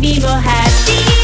We will have.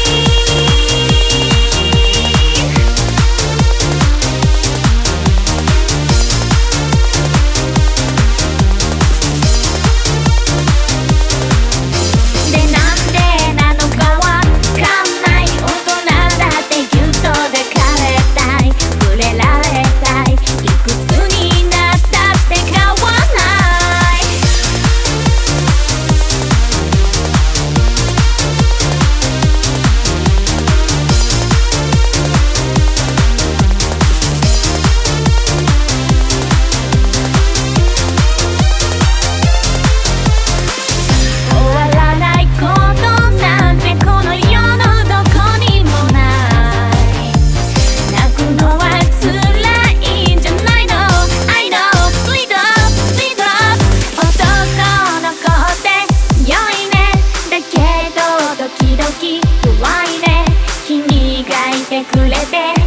baby.